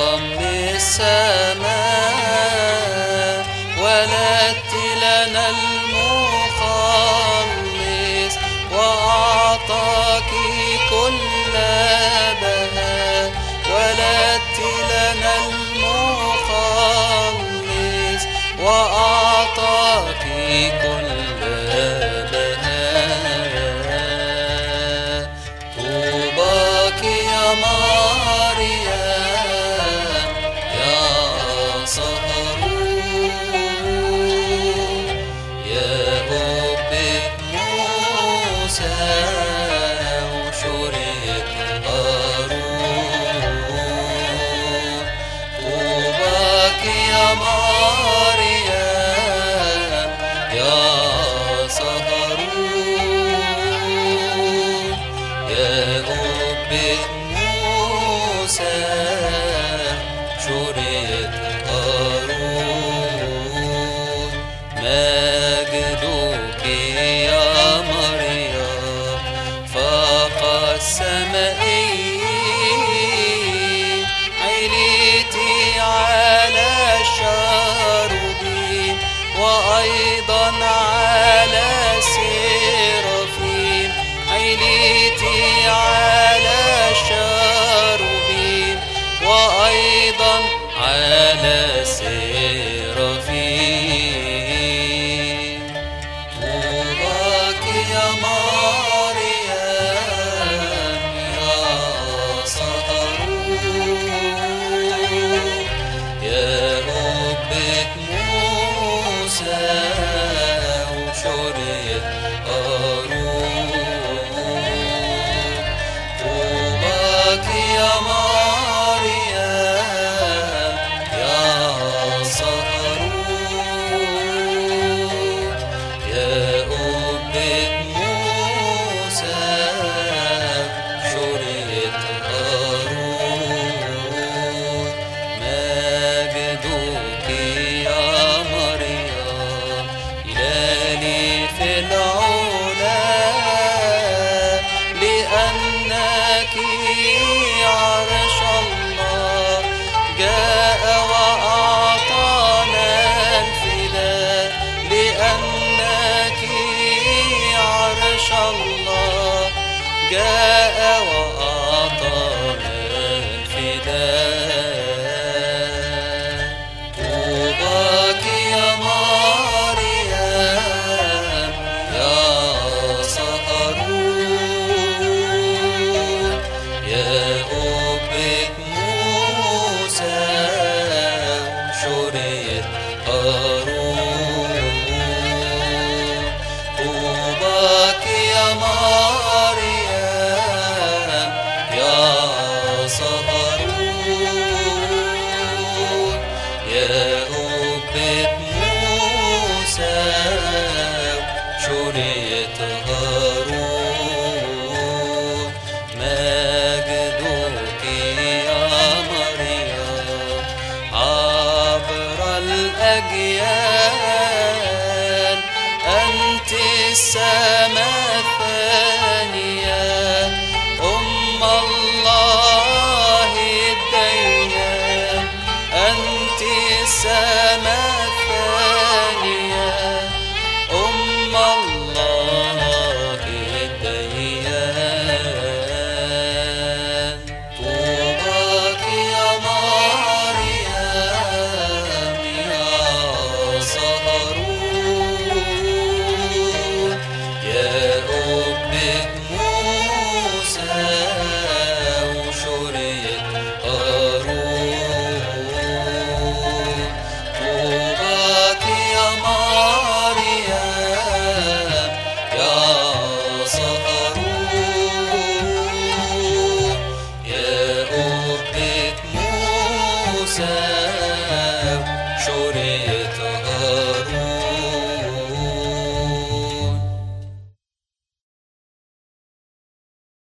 رب السماء ولدت لنا المخلص وأعطاك كل بهاء ولدت لنا المخلص وأعطاك Maria, Maria. السماء ثانية. أم الله الدينة. أنت السماء ثانية sir.